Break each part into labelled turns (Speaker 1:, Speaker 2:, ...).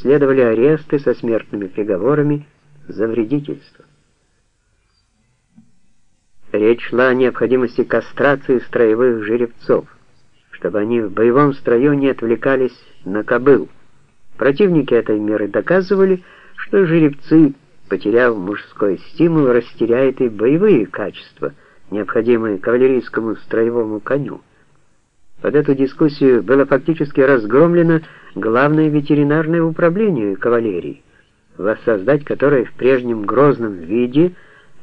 Speaker 1: следовали аресты со смертными приговорами за вредительство. Речь шла о необходимости кастрации строевых жеребцов, чтобы они в боевом строю не отвлекались на кобыл. Противники этой меры доказывали, что жеребцы, потеряв мужской стимул, растеряют и боевые качества, необходимые кавалерийскому строевому коню. Под эту дискуссию было фактически разгромлено главное ветеринарное управление кавалерии, воссоздать которое в прежнем грозном виде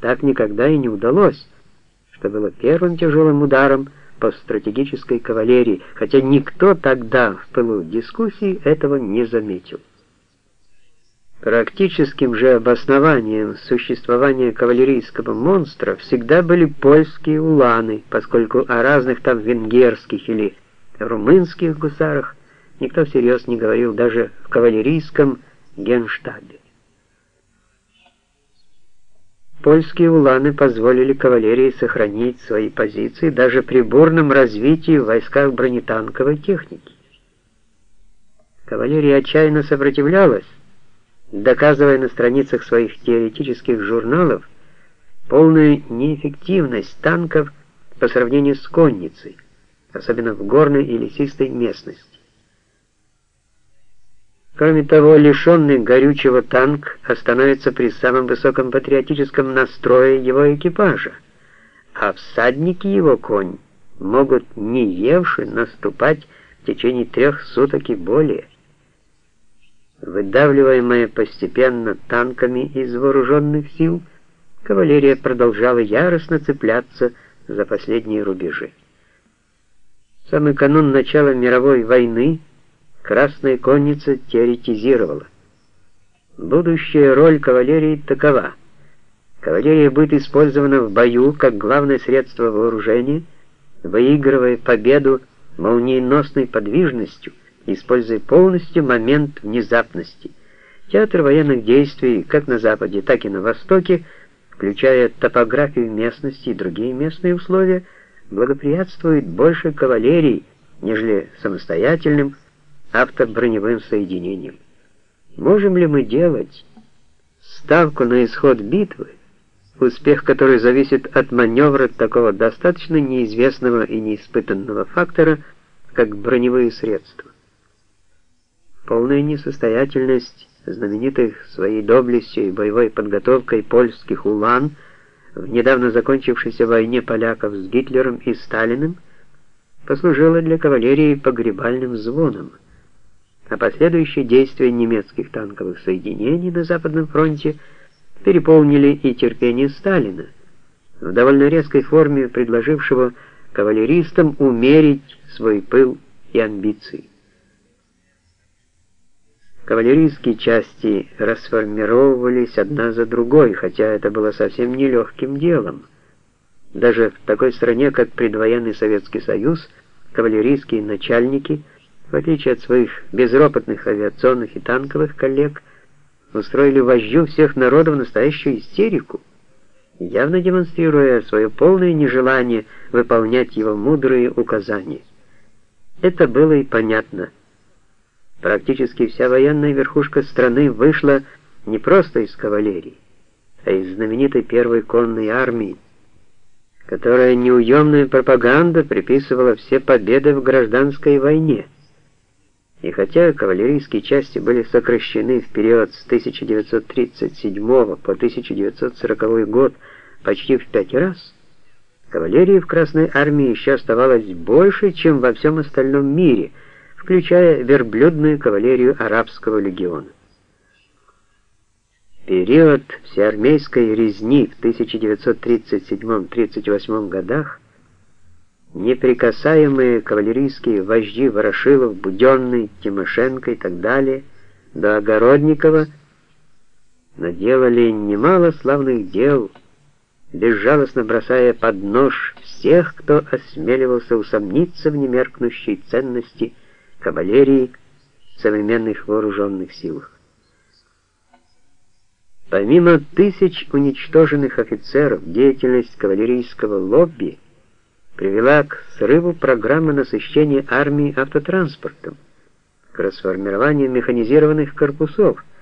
Speaker 1: так никогда и не удалось, что было первым тяжелым ударом по стратегической кавалерии, хотя никто тогда в пылу дискуссии этого не заметил. Практическим же обоснованием существования кавалерийского монстра всегда были польские уланы, поскольку о разных там венгерских или румынских гусарах никто всерьез не говорил даже в кавалерийском генштабе. Польские уланы позволили кавалерии сохранить свои позиции даже при бурном развитии в войсках бронетанковой техники. Кавалерия отчаянно сопротивлялась, доказывая на страницах своих теоретических журналов полную неэффективность танков по сравнению с конницей, особенно в горной и лесистой местности. Кроме того, лишенный горючего танк остановится при самом высоком патриотическом настрое его экипажа, а всадники его конь могут не евши наступать в течение трех суток и более выдавливаемая постепенно танками из вооруженных сил, кавалерия продолжала яростно цепляться за последние рубежи. Самый канун начала мировой войны Красная конница теоретизировала. Будущая роль кавалерии такова. Кавалерия будет использована в бою как главное средство вооружения, выигрывая победу молниеносной подвижностью – используя полностью момент внезапности. Театр военных действий как на Западе, так и на Востоке, включая топографию местности и другие местные условия, благоприятствует больше кавалерии, нежели самостоятельным автоброневым соединением. Можем ли мы делать ставку на исход битвы, успех которой зависит от маневра такого достаточно неизвестного и неиспытанного фактора, как броневые средства? Полная несостоятельность знаменитых своей доблестью и боевой подготовкой польских улан в недавно закончившейся войне поляков с Гитлером и Сталиным послужила для кавалерии погребальным звоном, а последующие действия немецких танковых соединений на Западном фронте переполнили и терпение Сталина, в довольно резкой форме предложившего кавалеристам умерить свой пыл и амбиции. Кавалерийские части расформировывались одна за другой, хотя это было совсем нелегким делом. Даже в такой стране, как предвоенный Советский Союз, кавалерийские начальники, в отличие от своих безропотных авиационных и танковых коллег, устроили вождю всех народов настоящую истерику, явно демонстрируя свое полное нежелание выполнять его мудрые указания. Это было и понятно. Практически вся военная верхушка страны вышла не просто из кавалерии, а из знаменитой первой конной армии, которая неуемная пропаганда приписывала все победы в гражданской войне. И хотя кавалерийские части были сокращены в период с 1937 по 1940 год почти в пять раз, кавалерии в Красной армии еще оставалось больше, чем во всем остальном мире – включая верблюдную кавалерию арабского легиона. Период всеармейской резни в 1937-38 годах неприкасаемые кавалерийские вожди Ворошилов, Буденный, Тимошенко и так далее, до Огородникова наделали немало славных дел, безжалостно бросая под нож всех, кто осмеливался усомниться в немеркнущей ценности кавалерии в современных вооруженных силах. Помимо тысяч уничтоженных офицеров, деятельность кавалерийского лобби привела к срыву программы насыщения армии автотранспортом, к расформированию механизированных корпусов –